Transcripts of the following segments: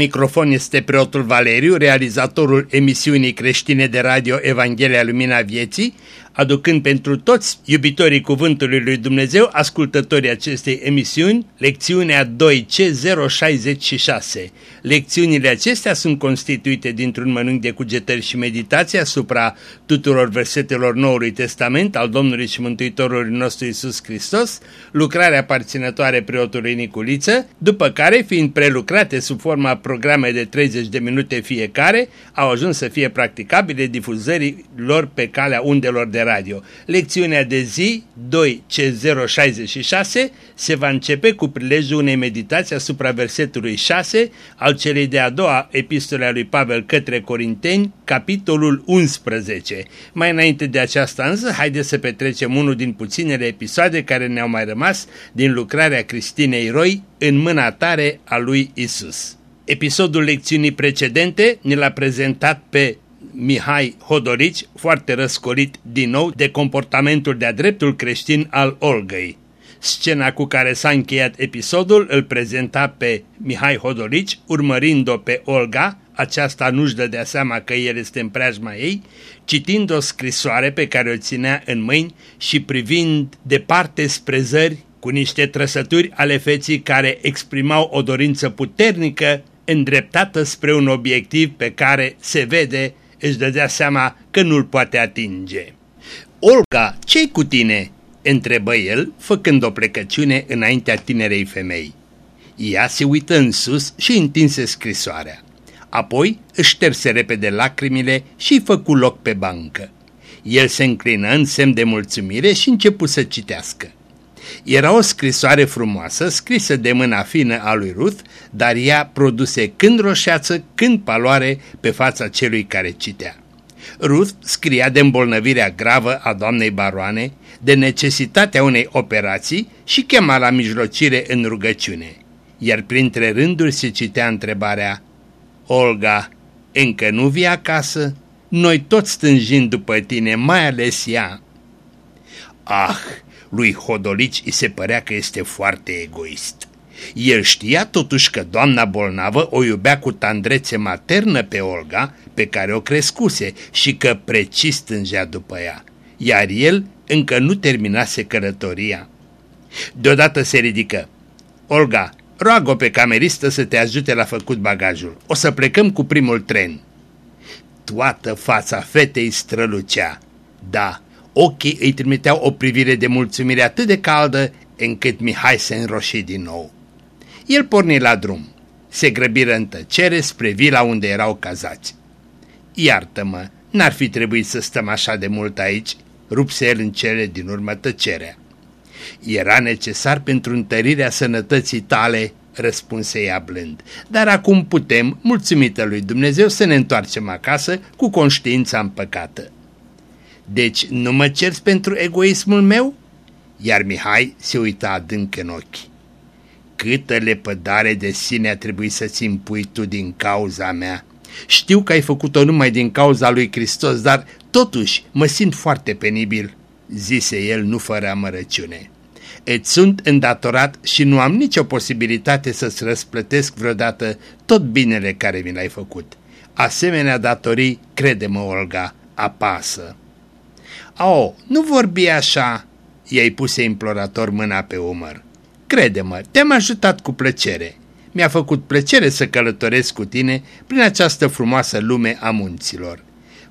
La microfon este preotul Valeriu, realizatorul emisiunii creștine de radio Evanghelia Lumina Vieții, aducând pentru toți iubitorii Cuvântului Lui Dumnezeu, ascultătorii acestei emisiuni, lecțiunea 2C066. Lecțiunile acestea sunt constituite dintr-un mănânc de cugetări și meditații asupra tuturor versetelor Noului Testament al Domnului și Mântuitorului nostru Isus Hristos, lucrarea aparținătoare preotului Niculiță, după care, fiind prelucrate sub forma programe de 30 de minute fiecare, au ajuns să fie practicabile difuzării lor pe calea undelor de radio. Lecțiunea de zi 2C066 se va începe cu prilejul unei meditații asupra versetului 6 al celei de-a doua epistole a lui Pavel către Corinteni, capitolul 11. Mai înainte de aceasta însă, haideți să petrecem unul din puținele episoade care ne-au mai rămas din lucrarea Cristinei Roy în mâna tare a lui Isus. Episodul lecțiunii precedente ne l-a prezentat pe Mihai Hodorici, foarte răscolit din nou de comportamentul de-a dreptul creștin al Olgăi. Scena cu care s-a încheiat episodul îl prezenta pe Mihai Hodorici, urmărind-o pe Olga, aceasta nu-și dădea seama că el este în preajma ei, citind o scrisoare pe care o ținea în mâini și privind departe spre zări cu niște trăsături ale feții care exprimau o dorință puternică îndreptată spre un obiectiv pe care se vede își dădea seama că nu-l poate atinge. Olga, ce-i cu tine?" Întrebă el, făcând o plecăciune înaintea tinerei femei. Ea se uită în sus și întinse scrisoarea. Apoi își șterse repede lacrimile și făcu loc pe bancă. El se înclină în semn de mulțumire și începu să citească. Era o scrisoare frumoasă, scrisă de mâna fină a lui Ruth, dar ea produse când roșeață, când paloare pe fața celui care citea. Ruth scria de îmbolnăvirea gravă a doamnei baroane, de necesitatea unei operații și chema la mijlocire în rugăciune. Iar printre rânduri se citea întrebarea, Olga, încă nu vii acasă? Noi toți stânjim după tine, mai ales ea. Ah, lui Hodolici îi se părea că este foarte egoist. El știa totuși că doamna bolnavă o iubea cu tandrețe maternă pe Olga, pe care o crescuse și că precis stângea după ea, iar el încă nu terminase călătoria. Deodată se ridică. Olga, roagă pe cameristă să te ajute la făcut bagajul. O să plecăm cu primul tren. Toată fața fetei strălucea. Da, Ochii îi trimiteau o privire de mulțumire atât de caldă încât Mihai se înroși din nou. El porni la drum. Se grăbiră în tăcere spre vila unde erau cazați. Iartă-mă, n-ar fi trebuit să stăm așa de mult aici, rupse el în cele din urmă tăcerea. Era necesar pentru întărirea sănătății tale, răspunse ea blând, dar acum putem, mulțumită lui Dumnezeu, să ne întoarcem acasă cu conștiința împăcată. Deci nu mă cerți pentru egoismul meu? Iar Mihai se uita adânc în ochi. Câtă lepădare de sine a trebuit să-ți impui tu din cauza mea. Știu că ai făcut-o numai din cauza lui Hristos, dar totuși mă simt foarte penibil, zise el nu fără amărăciune. Îți sunt îndatorat și nu am nicio posibilitate să-ți răsplătesc vreodată tot binele care mi l-ai făcut. Asemenea datorii, crede-mă, Olga, apasă. Oh, nu vorbi așa!" I-ai puse implorator mâna pe umăr. Crede-mă, te-am ajutat cu plăcere. Mi-a făcut plăcere să călătoresc cu tine prin această frumoasă lume a munților.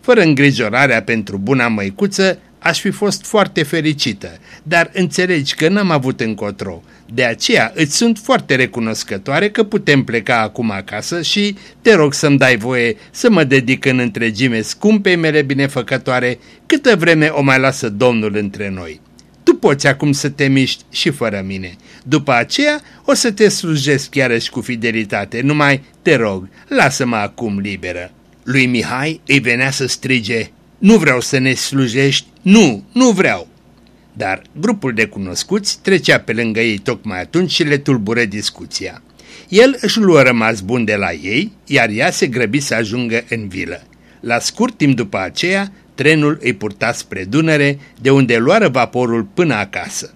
Fără îngrijorarea pentru buna măicuță, aș fi fost foarte fericită, dar înțelegi că n-am avut încotro. De aceea îți sunt foarte recunoscătoare că putem pleca acum acasă și te rog să-mi dai voie să mă dedic în întregime scumpei mele binefăcătoare câtă vreme o mai lasă Domnul între noi. Tu poți acum să te miști și fără mine. După aceea o să te slujesc iarăși cu fidelitate, numai te rog, lasă-mă acum liberă. Lui Mihai îi venea să strige, nu vreau să ne slujești, nu, nu vreau. Dar grupul de cunoscuți trecea pe lângă ei tocmai atunci și le tulbură discuția. El își luă rămas bun de la ei, iar ea se grăbi să ajungă în vilă. La scurt timp după aceea, trenul îi purta spre Dunăre, de unde luară vaporul până acasă.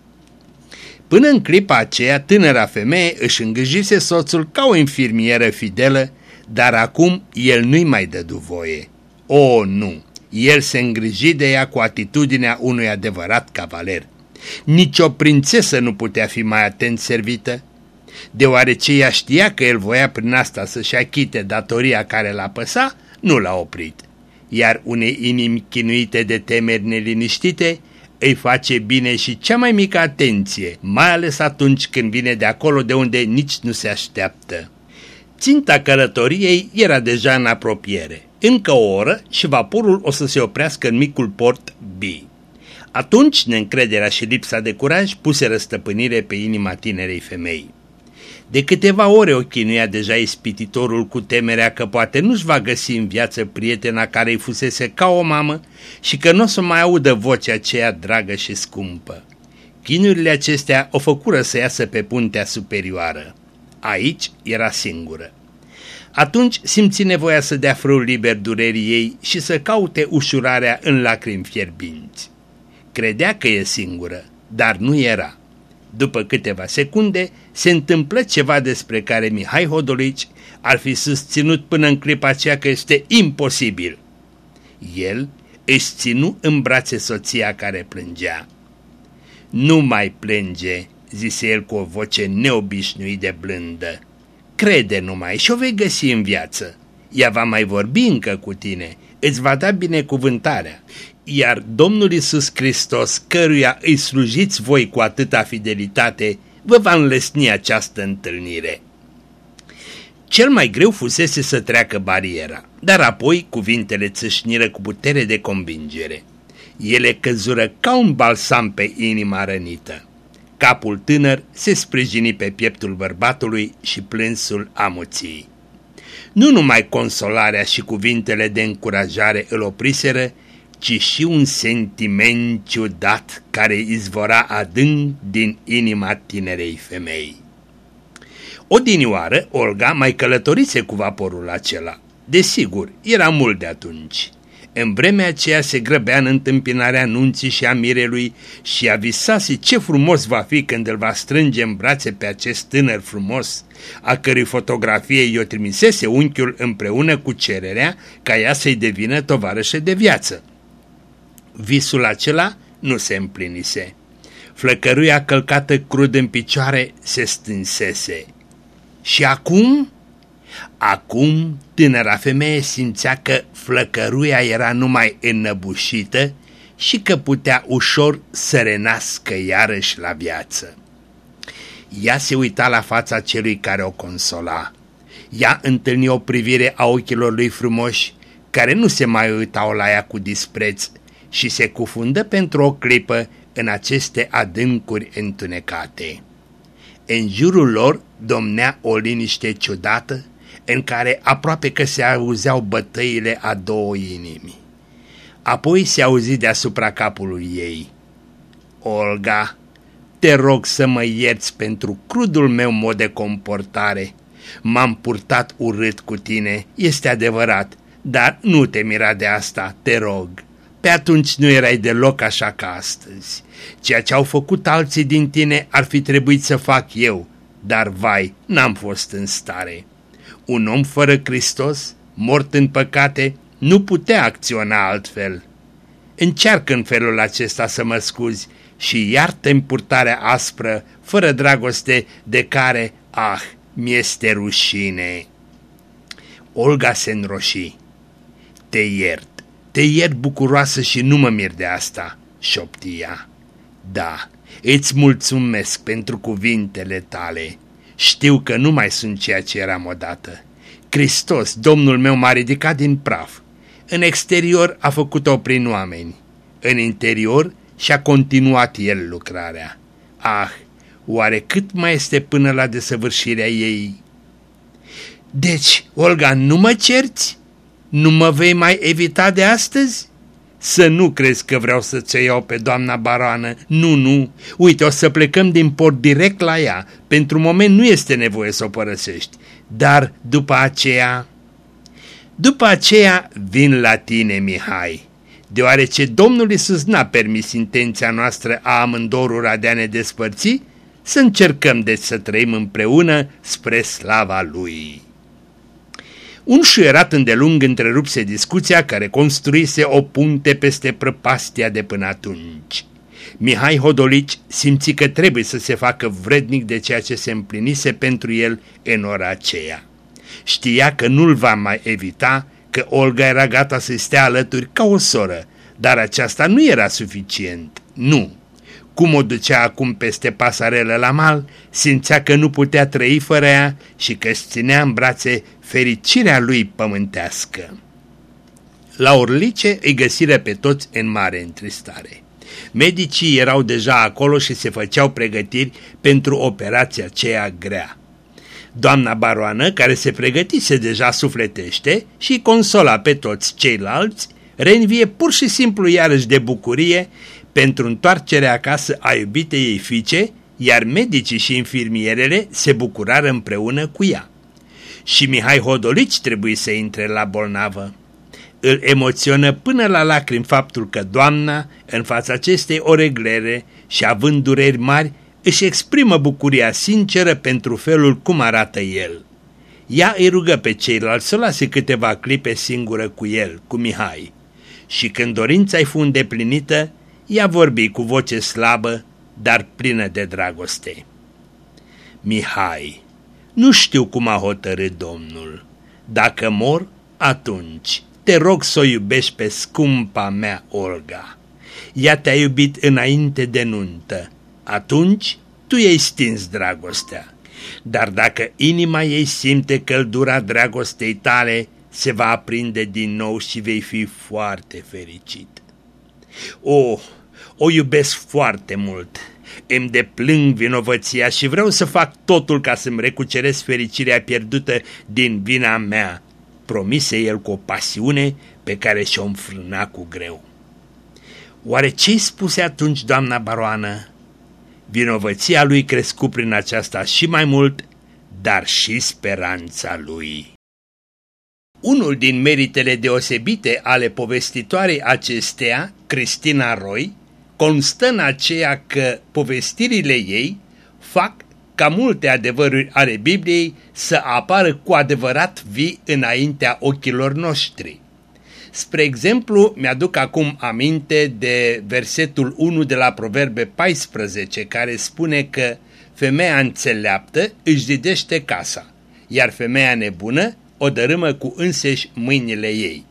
Până în clipa aceea, tânăra femeie își îngrijise soțul ca o infirmieră fidelă, dar acum el nu-i mai dădu voie. O, nu! El se îngriji de ea cu atitudinea unui adevărat cavaler. Nici o prințesă nu putea fi mai atent servită, deoarece ea știa că el voia prin asta să-și achite datoria care l-a păsa, nu l-a oprit. Iar unei inimi chinuite de temeri neliniștite, îi face bine și cea mai mică atenție, mai ales atunci când vine de acolo de unde nici nu se așteaptă. Ținta călătoriei era deja în apropiere. Încă o oră și vaporul o să se oprească în micul port B. Atunci neîncrederea și lipsa de curaj puse răstăpânire pe inima tinerei femei. De câteva ore o chinuia deja ispititorul cu temerea că poate nu-și va găsi în viață prietena care îi fusese ca o mamă și că nu o să mai audă vocea aceea dragă și scumpă. Chinurile acestea o făcură să iasă pe puntea superioară. Aici era singură. Atunci simți nevoia să dea frâu liber durerii ei și să caute ușurarea în lacrimi fierbinți. Credea că e singură, dar nu era. După câteva secunde, se întâmplă ceva despre care Mihai Hodolici ar fi susținut până în clipa aceea că este imposibil. El își ținu în brațe soția care plângea. Nu mai plânge, zise el cu o voce neobișnuit de blândă. Crede numai și o vei găsi în viață. Ea va mai vorbi încă cu tine, îți va da binecuvântarea iar Domnul Isus Hristos, căruia îi slujiți voi cu atâta fidelitate, vă va înlesni această întâlnire. Cel mai greu fusese să treacă bariera, dar apoi cuvintele țâșniră cu putere de convingere. Ele căzură ca un balsam pe inima rănită. Capul tânăr se sprijini pe pieptul bărbatului și plânsul amuției. Nu numai consolarea și cuvintele de încurajare îl opriseră, ci și un sentiment ciudat care izvora adânc din inima tinerei femei. Odinioară, Olga mai călătorise cu vaporul acela. Desigur, era mult de atunci. În vremea aceea se grăbea în întâmpinarea nunții și a mirelui și a visase ce frumos va fi când îl va strânge în brațe pe acest tânăr frumos, a cărui fotografie i-o trimisese unchiul împreună cu cererea ca ea să-i devină tovarășă de viață. Visul acela nu se împlinise. Flăcăruia călcată crud în picioare se stânsese. Și acum? Acum tânăra femeie simțea că flăcăruia era numai înnăbușită și că putea ușor să renască iarăși la viață. Ea se uita la fața celui care o consola. Ea întâlni o privire a ochilor lui frumoși, care nu se mai uitau la ea cu dispreț, și se cufundă pentru o clipă în aceste adâncuri întunecate. În jurul lor domnea o liniște ciudată, în care aproape că se auzeau bătăile a două inimi. Apoi se auzi deasupra capului ei. Olga, te rog să mă ierți pentru crudul meu mod de comportare. M-am purtat urât cu tine, este adevărat, dar nu te mira de asta, te rog. Pe atunci nu erai deloc așa ca astăzi. Ceea ce au făcut alții din tine ar fi trebuit să fac eu, dar vai, n-am fost în stare. Un om fără Hristos, mort în păcate, nu putea acționa altfel. Încearcă în felul acesta să mă scuzi și iartă purtarea aspră, fără dragoste, de care, ah, mi-este rușine. Olga se înroși. Te iert. Te iert bucuroasă și nu mă mir de asta, șoptia. Da, îți mulțumesc pentru cuvintele tale. Știu că nu mai sunt ceea ce eram odată. Hristos, Domnul meu, m-a ridicat din praf. În exterior a făcut-o prin oameni. În interior și-a continuat el lucrarea. Ah, oare cât mai este până la desăvârșirea ei? Deci, Olga, nu mă cerți? Nu mă vei mai evita de astăzi? Să nu crezi că vreau să-ți iau pe doamna baroană. Nu, nu. Uite, o să plecăm din port direct la ea. Pentru moment nu este nevoie să o părăsești. Dar după aceea... După aceea vin la tine, Mihai, deoarece Domnul Iisus n-a permis intenția noastră a amândorura de a ne despărți, Să încercăm deci să trăim împreună spre slava Lui. Un șuierat îndelung întrerupse discuția care construise o punte peste prăpastia de până atunci. Mihai Hodolici simți că trebuie să se facă vrednic de ceea ce se împlinise pentru el în ora aceea. Știa că nu-l va mai evita, că Olga era gata să-i stea alături ca o soră, dar aceasta nu era suficient. Nu. Cum o ducea acum peste pasarelă la mal, simțea că nu putea trăi fără ea și că își ținea în brațe fericirea lui pământească. La Orlice îi găsiră pe toți în mare întristare. Medicii erau deja acolo și se făceau pregătiri pentru operația aceea grea. Doamna baroană, care se pregătise deja sufletește și consola pe toți ceilalți, reînvie pur și simplu iarăși de bucurie pentru întoarcerea acasă a iubitei ei fiice, iar medicii și infirmierele se bucurară împreună cu ea. Și Mihai Hodolici trebuie să intre la bolnavă. Îl emoționă până la lacrimi faptul că doamna, în fața acestei oreglere și având dureri mari, își exprimă bucuria sinceră pentru felul cum arată el. Ea îi rugă pe ceilalți să lase câteva clipe singură cu el, cu Mihai. Și când dorința-i fu îndeplinită, ea vorbi cu voce slabă, dar plină de dragoste. Mihai, nu știu cum a hotărât Domnul. Dacă mor, atunci te rog să o iubești pe scumpa mea Olga. Ea te-a iubit înainte de nuntă. Atunci tu ei stins dragostea. Dar dacă inima ei simte căldura dragostei tale, se va aprinde din nou și vei fi foarte fericit. O, o iubesc foarte mult. Îmi deplâng vinovăția și vreau să fac totul ca să-mi recuceresc fericirea pierdută din vina mea, promise el cu o pasiune pe care și-o înfrâna cu greu. Oare ce-i spuse atunci doamna baroană? Vinovăția lui crescu prin aceasta și mai mult, dar și speranța lui. Unul din meritele deosebite ale povestitoarei acesteia, Cristina Roy, constă în aceea că povestirile ei fac ca multe adevăruri ale Bibliei să apară cu adevărat vii înaintea ochilor noștri. Spre exemplu, mi-aduc acum aminte de versetul 1 de la Proverbe 14, care spune că femeia înțeleaptă își zidește casa, iar femeia nebună o dărâmă cu înseși mâinile ei.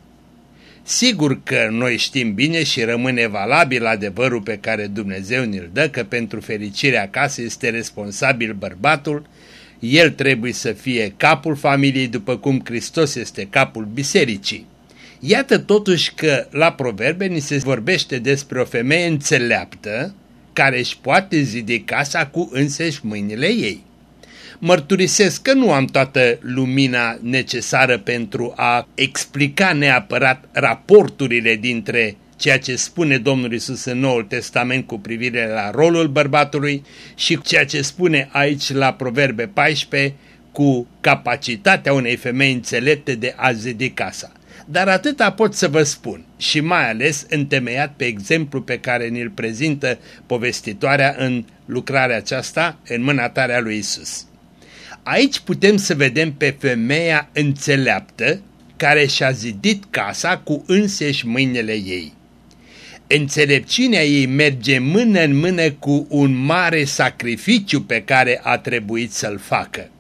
Sigur că noi știm bine și rămâne valabil adevărul pe care Dumnezeu ne-l dă că pentru fericirea casei este responsabil bărbatul, el trebuie să fie capul familiei după cum Hristos este capul bisericii. Iată totuși că la proverbe ni se vorbește despre o femeie înțeleaptă care își poate zidi casa cu înseși mâinile ei mărturisesc că nu am toată lumina necesară pentru a explica neapărat raporturile dintre ceea ce spune Domnul Isus în Noul Testament cu privire la rolul bărbatului și ceea ce spune aici la Proverbe 14 cu capacitatea unei femei înțelepte de a zidi casa. Dar atâta pot să vă spun și mai ales întemeiat pe exemplu pe care ni-l prezintă povestitoarea în lucrarea aceasta în mânatarea lui Isus. Aici putem să vedem pe femeia înțeleaptă care și-a zidit casa cu înseși mâinile ei. Înțelepciunea ei merge mână în mână cu un mare sacrificiu pe care a trebuit să-l facă.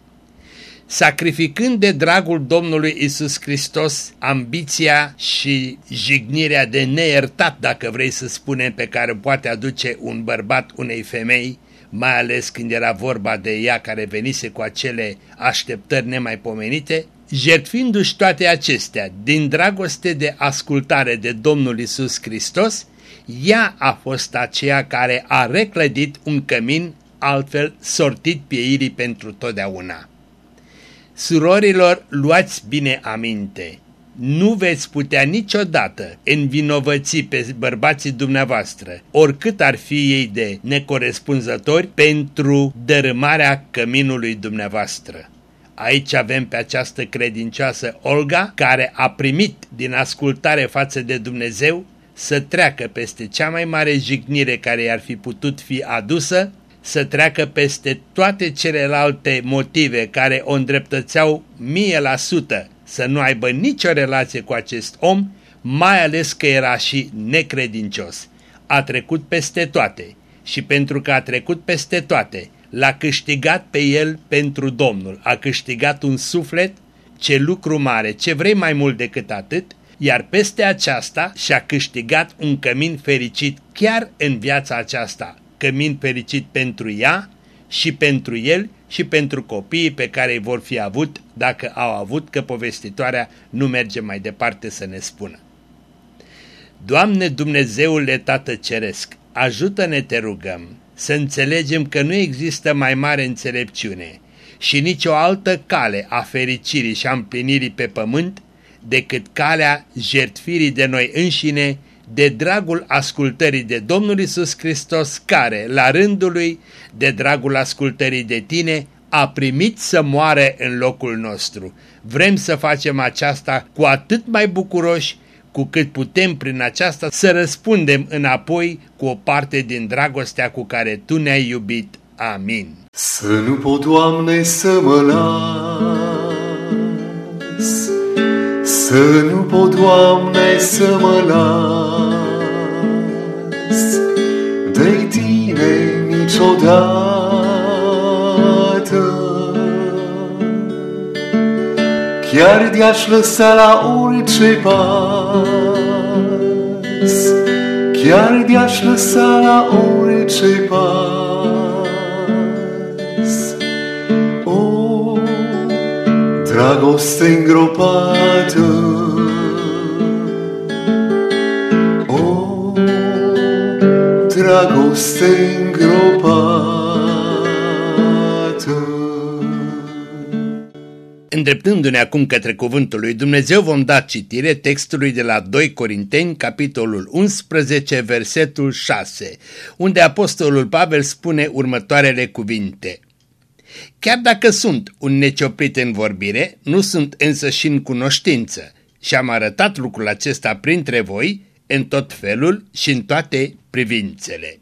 Sacrificând de dragul Domnului Isus Hristos ambiția și jignirea de neiertat, dacă vrei să spunem, pe care poate aduce un bărbat unei femei, mai ales când era vorba de ea care venise cu acele așteptări nemaipomenite, jertfindu-și toate acestea din dragoste de ascultare de Domnul Isus Hristos, ea a fost aceea care a reclădit un cămin altfel sortit pieirii pentru totdeauna. Surorilor, luați bine aminte, nu veți putea niciodată învinovăți pe bărbații dumneavoastră, oricât ar fi ei de necorespunzători, pentru dărâmarea căminului dumneavoastră. Aici avem pe această credincioasă Olga, care a primit din ascultare față de Dumnezeu să treacă peste cea mai mare jignire care i-ar fi putut fi adusă să treacă peste toate celelalte motive care o îndreptățeau mie la sută să nu aibă nicio relație cu acest om, mai ales că era și necredincios. A trecut peste toate și pentru că a trecut peste toate, l-a câștigat pe el pentru Domnul, a câștigat un suflet, ce lucru mare, ce vrei mai mult decât atât, iar peste aceasta și-a câștigat un cămin fericit chiar în viața aceasta, cămin fericit pentru ea și pentru el și pentru copiii pe care îi vor fi avut dacă au avut, că povestitoarea nu merge mai departe să ne spună. Doamne Dumnezeule Tată Ceresc, ajută-ne te rugăm să înțelegem că nu există mai mare înțelepciune și nicio altă cale a fericirii și a împlinirii pe pământ decât calea jertfirii de noi înșine de dragul ascultării de Domnul Isus Hristos care, la rândul lui, de dragul ascultării de tine, a primit să moare în locul nostru. Vrem să facem aceasta cu atât mai bucuroși cu cât putem prin aceasta să răspundem înapoi cu o parte din dragostea cu care Tu ne-ai iubit. Amin. Să nu pot, Doamne, să mă las, să nu pot, Doamne, să mă las de Tine niciodată. Chiar de-aș lăsa la orice pas, chiar de-aș lăsa la orice pas. Dragoste îngropată, o, dragoste îngropată. Îndreptându-ne acum către cuvântul lui Dumnezeu vom da citire textului de la 2 Corinteni, capitolul 11, versetul 6, unde apostolul Pavel spune următoarele cuvinte. Chiar dacă sunt un necioprit în vorbire, nu sunt însă și în cunoștință și am arătat lucrul acesta printre voi în tot felul și în toate privințele.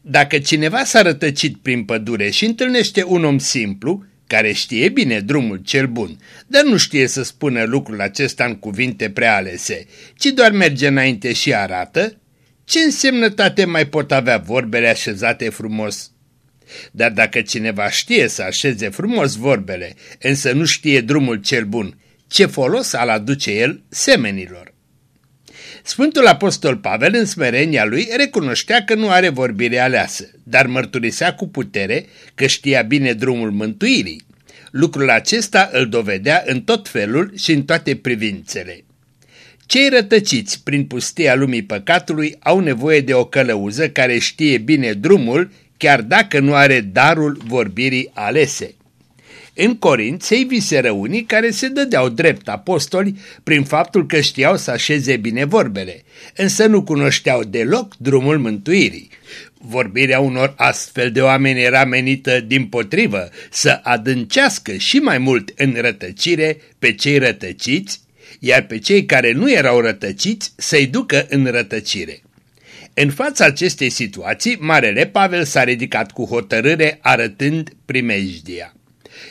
Dacă cineva s-a rătăcit prin pădure și întâlnește un om simplu, care știe bine drumul cel bun, dar nu știe să spună lucrul acesta în cuvinte prea alese, ci doar merge înainte și arată, ce însemnătate mai pot avea vorbele așezate frumos? Dar dacă cineva știe să așeze frumos vorbele, însă nu știe drumul cel bun, ce folos al aduce el semenilor? Sfântul Apostol Pavel în smerenia lui recunoștea că nu are vorbire aleasă, dar mărturisea cu putere că știa bine drumul mântuirii. Lucrul acesta îl dovedea în tot felul și în toate privințele. Cei rătăciți prin pustia lumii păcatului au nevoie de o călăuză care știe bine drumul, chiar dacă nu are darul vorbirii alese. În Corint se viseră unii care se dădeau drept apostoli prin faptul că știau să așeze bine vorbele, însă nu cunoșteau deloc drumul mântuirii. Vorbirea unor astfel de oameni era menită din potrivă să adâncească și mai mult în rătăcire pe cei rătăciți, iar pe cei care nu erau rătăciți să-i ducă în rătăcire. În fața acestei situații, Marele Pavel s-a ridicat cu hotărâre arătând primejdia.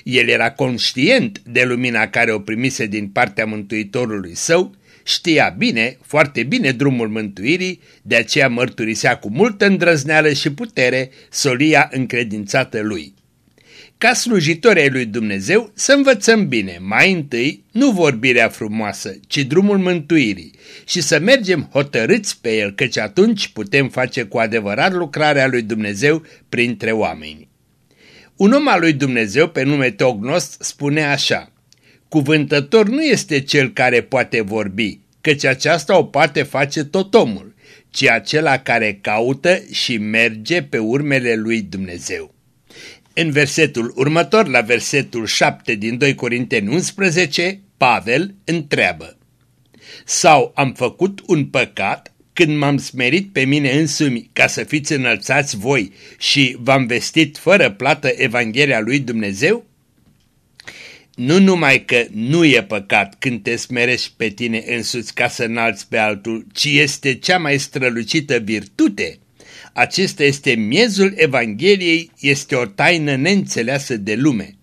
El era conștient de lumina care o primise din partea Mântuitorului său, știa bine, foarte bine drumul mântuirii, de aceea mărturisea cu multă îndrăzneală și putere solia încredințată lui. Ca slujitori ai lui Dumnezeu să învățăm bine, mai întâi, nu vorbirea frumoasă, ci drumul mântuirii și să mergem hotărâți pe el, căci atunci putem face cu adevărat lucrarea lui Dumnezeu printre oameni. Un om al lui Dumnezeu pe nume Teognost spune așa, Cuvântător nu este cel care poate vorbi, căci aceasta o poate face tot omul, ci acela care caută și merge pe urmele lui Dumnezeu. În versetul următor, la versetul 7 din 2 Corinteni 11, Pavel întreabă, Sau am făcut un păcat când m-am smerit pe mine însumi ca să fiți înălțați voi și v-am vestit fără plată Evanghelia lui Dumnezeu? Nu numai că nu e păcat când te smerești pe tine însuți ca să înalți pe altul, ci este cea mai strălucită virtute. Acesta este miezul Evangheliei, este o taină neînțeleasă de lume.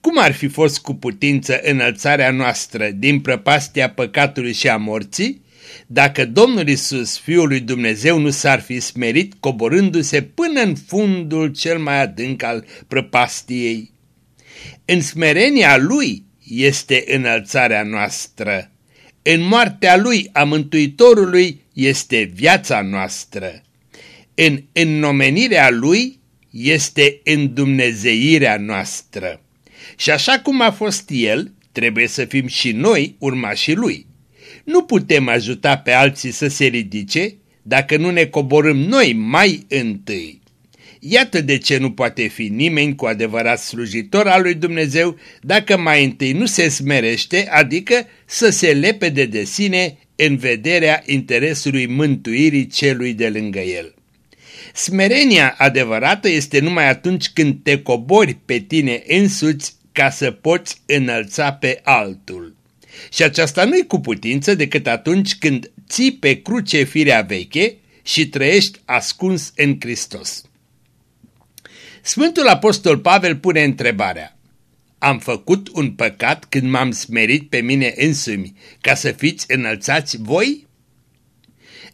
Cum ar fi fost cu putință înălțarea noastră din prăpastia păcatului și a morții, dacă Domnul Isus, Fiul lui Dumnezeu, nu s-ar fi smerit coborându-se până în fundul cel mai adânc al prăpastiei? În smerenia Lui este înălțarea noastră. În moartea Lui, a Mântuitorului, este viața noastră. În înnomenirea Lui este îndumnezeirea noastră. Și așa cum a fost El, trebuie să fim și noi urmașii Lui. Nu putem ajuta pe alții să se ridice dacă nu ne coborâm noi mai întâi. Iată de ce nu poate fi nimeni cu adevărat slujitor al lui Dumnezeu dacă mai întâi nu se smerește, adică să se lepede de sine în vederea interesului mântuirii celui de lângă el. Smerenia adevărată este numai atunci când te cobori pe tine însuți ca să poți înălța pe altul. Și aceasta nu-i cu putință decât atunci când ții pe cruce firea veche și trăiești ascuns în Hristos. Sfântul Apostol Pavel pune întrebarea, Am făcut un păcat când m-am smerit pe mine însumi ca să fiți înălțați voi?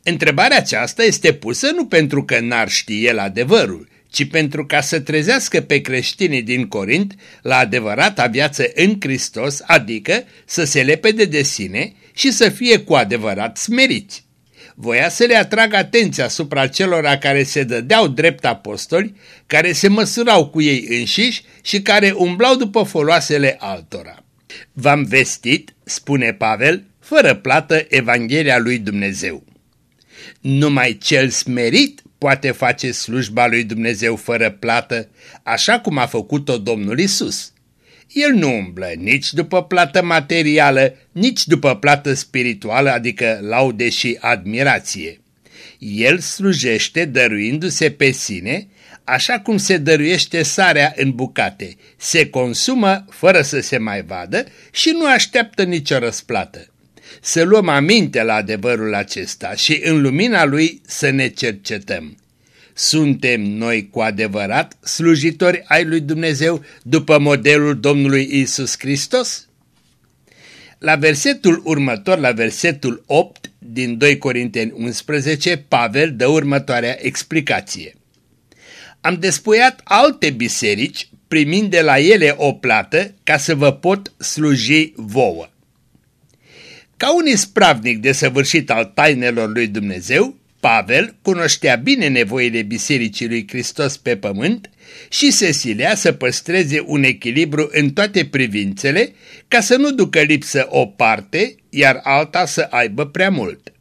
Întrebarea aceasta este pusă nu pentru că n-ar ști el adevărul, ci pentru ca să trezească pe creștinii din Corint la adevărata viață în Hristos, adică să se lepede de sine și să fie cu adevărat smeriți. Voia să le atragă atenția asupra celor care se dădeau drept apostoli, care se măsurau cu ei înșiși și care umblau după foloasele altora. V-am vestit, spune Pavel, fără plată Evanghelia lui Dumnezeu. Numai cel smerit poate face slujba lui Dumnezeu fără plată, așa cum a făcut-o Domnul Isus. El nu umblă nici după plată materială, nici după plată spirituală, adică laude și admirație. El slujește dăruindu-se pe sine, așa cum se dăruiește sarea în bucate, se consumă fără să se mai vadă și nu așteaptă nicio răsplată. Să luăm aminte la adevărul acesta și în lumina lui să ne cercetăm. Suntem noi cu adevărat slujitori ai lui Dumnezeu după modelul Domnului Isus Hristos? La versetul următor, la versetul 8 din 2 Corinteni 11, Pavel dă următoarea explicație. Am despuiat alte biserici primind de la ele o plată ca să vă pot sluji vouă. Ca un ispravnic desăvârșit al tainelor lui Dumnezeu, Pavel cunoștea bine nevoile Bisericii lui Hristos pe pământ și se silea să păstreze un echilibru în toate privințele ca să nu ducă lipsă o parte, iar alta să aibă prea mult.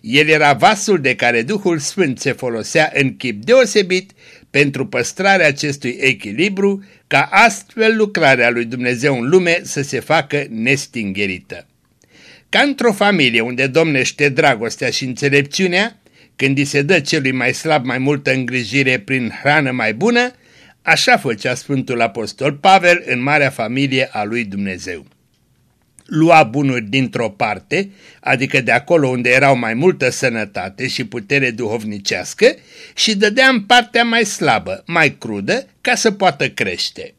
El era vasul de care Duhul Sfânt se folosea în chip deosebit pentru păstrarea acestui echilibru, ca astfel lucrarea lui Dumnezeu în lume să se facă nestingerită. Ca într-o familie unde domnește dragostea și înțelepciunea, când îi se dă celui mai slab mai multă îngrijire prin hrană mai bună, așa făcea Sfântul Apostol Pavel în marea familie a lui Dumnezeu. Lua bunuri dintr-o parte, adică de acolo unde erau mai multă sănătate și putere duhovnicească, și dădea în partea mai slabă, mai crudă, ca să poată crește.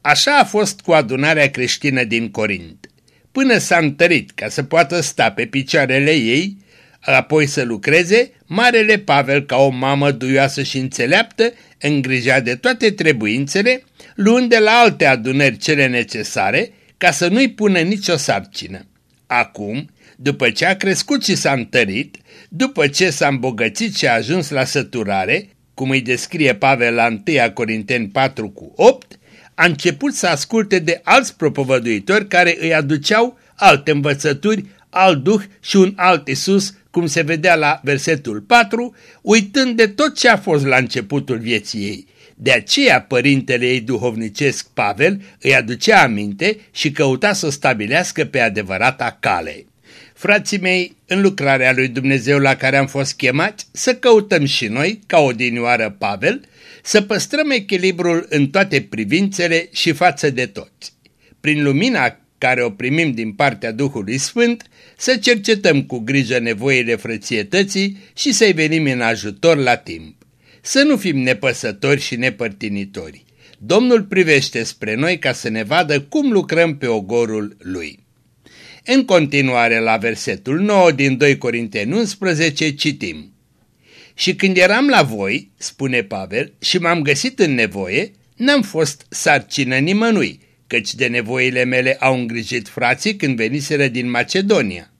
Așa a fost cu adunarea creștină din Corint. Până s-a întărit ca să poată sta pe picioarele ei, apoi să lucreze, Marele Pavel, ca o mamă duioasă și înțeleaptă, îngrija de toate trebuințele, luând de la alte adunări cele necesare, ca să nu-i pună nicio sarcină. Acum, după ce a crescut și s-a întărit, după ce s-a îmbogățit și a ajuns la săturare, cum îi descrie Pavel la 1 Corinteni 4 cu 8, a început să asculte de alți propovăduitori care îi aduceau alte învățături, alt duh și un alt Isus cum se vedea la versetul 4, uitând de tot ce a fost la începutul vieții ei. De aceea părintele ei duhovnicesc Pavel îi aducea aminte și căuta să o stabilească pe adevărata cale. Frații mei, în lucrarea lui Dumnezeu la care am fost chemați, să căutăm și noi, ca odinioară Pavel, să păstrăm echilibrul în toate privințele și față de toți. Prin lumina care o primim din partea Duhului Sfânt, să cercetăm cu grijă nevoile frățietății și să-i venim în ajutor la timp. Să nu fim nepăsători și nepărtinitori. Domnul privește spre noi ca să ne vadă cum lucrăm pe ogorul Lui. În continuare la versetul 9 din 2 Corinteni 11 citim. Și când eram la voi, spune Pavel, și m-am găsit în nevoie, n-am fost sarcină nimănui, căci de nevoile mele au îngrijit frații când veniseră din Macedonia.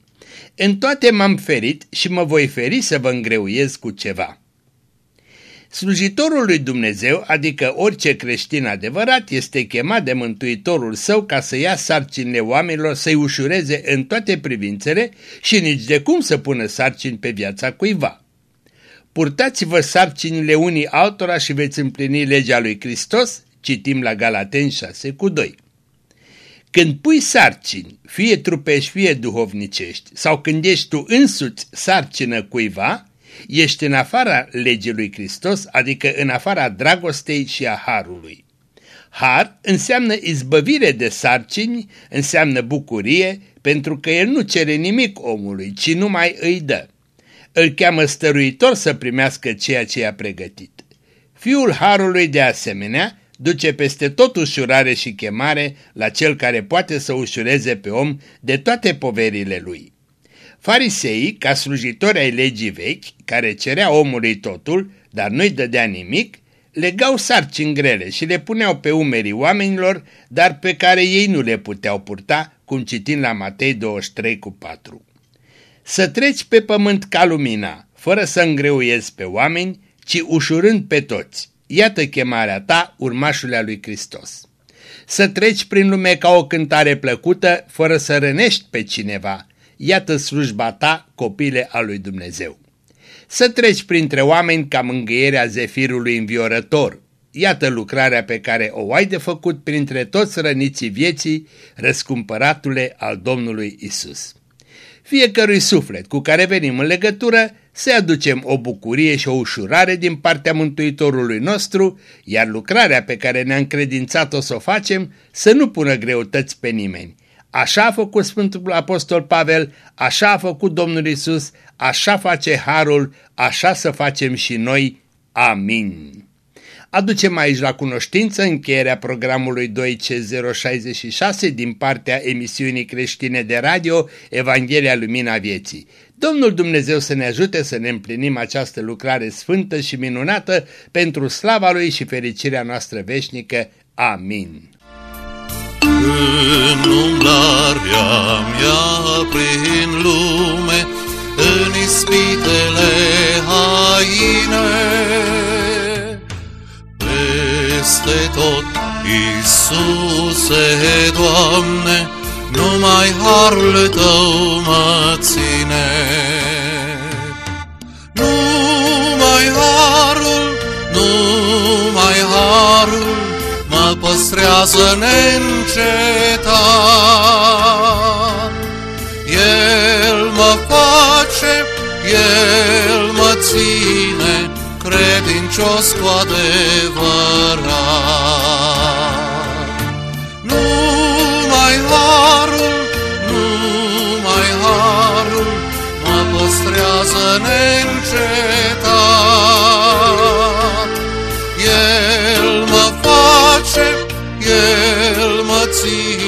În toate m-am ferit și mă voi feri să vă îngreuiez cu ceva. Slujitorul lui Dumnezeu, adică orice creștin adevărat, este chemat de Mântuitorul său ca să ia sarcinile oamenilor, să-i ușureze în toate privințele și nici de cum să pună sarcini pe viața cuiva. Purtați-vă sarcinile unii altora și veți împlini legea lui Hristos, citim la Galaten 6 cu 2. Când pui sarcini, fie trupești, fie duhovnicești, sau când ești tu însuți sarcină cuiva, ești în afara legii lui Hristos, adică în afara dragostei și a harului. Har înseamnă izbăvire de sarcini, înseamnă bucurie, pentru că el nu cere nimic omului, ci numai îi dă. Îl cheamă stăruitor să primească ceea ce i-a pregătit. Fiul Harului de asemenea duce peste tot ușurare și chemare la cel care poate să ușureze pe om de toate poverile lui. Fariseii, ca slujitori ai legii vechi, care cerea omului totul, dar nu-i dădea nimic, legau sarcini grele și le puneau pe umerii oamenilor, dar pe care ei nu le puteau purta, cum citim la Matei 23 cu 4. Să treci pe pământ ca lumina, fără să îngreuiezi pe oameni, ci ușurând pe toți. Iată chemarea ta, urmașule lui Hristos. Să treci prin lume ca o cântare plăcută, fără să rănești pe cineva, iată slujba ta, copile al lui Dumnezeu. Să treci printre oameni ca mângâierea zefirului înviorător, iată lucrarea pe care o ai de făcut printre toți răniții vieții, răscumpăratule al Domnului Isus. Fiecărui suflet cu care venim în legătură să aducem o bucurie și o ușurare din partea Mântuitorului nostru, iar lucrarea pe care ne-a încredințat-o să o facem să nu pună greutăți pe nimeni, Așa a făcut Sfântul Apostol Pavel, așa a făcut Domnul Isus, așa face Harul, așa să facem și noi. Amin. Aducem aici la cunoștință încheierea programului 2C066 din partea emisiunii creștine de radio Evanghelia Lumina Vieții. Domnul Dumnezeu să ne ajute să ne împlinim această lucrare sfântă și minunată pentru slava Lui și fericirea noastră veșnică. Amin. În umblarea mea prin lume, în ispitele haine, peste tot, Iisuse, Doamne, numai harul Tău mă ține. Numai harul, numai harul, mă păstrează neîncetat. El mă face, El mă ține, credincios cu adevărat. Numai harul, numai harul, mă păstrează neîncetat. El mă face, El mă ține, credincios cu adevărat.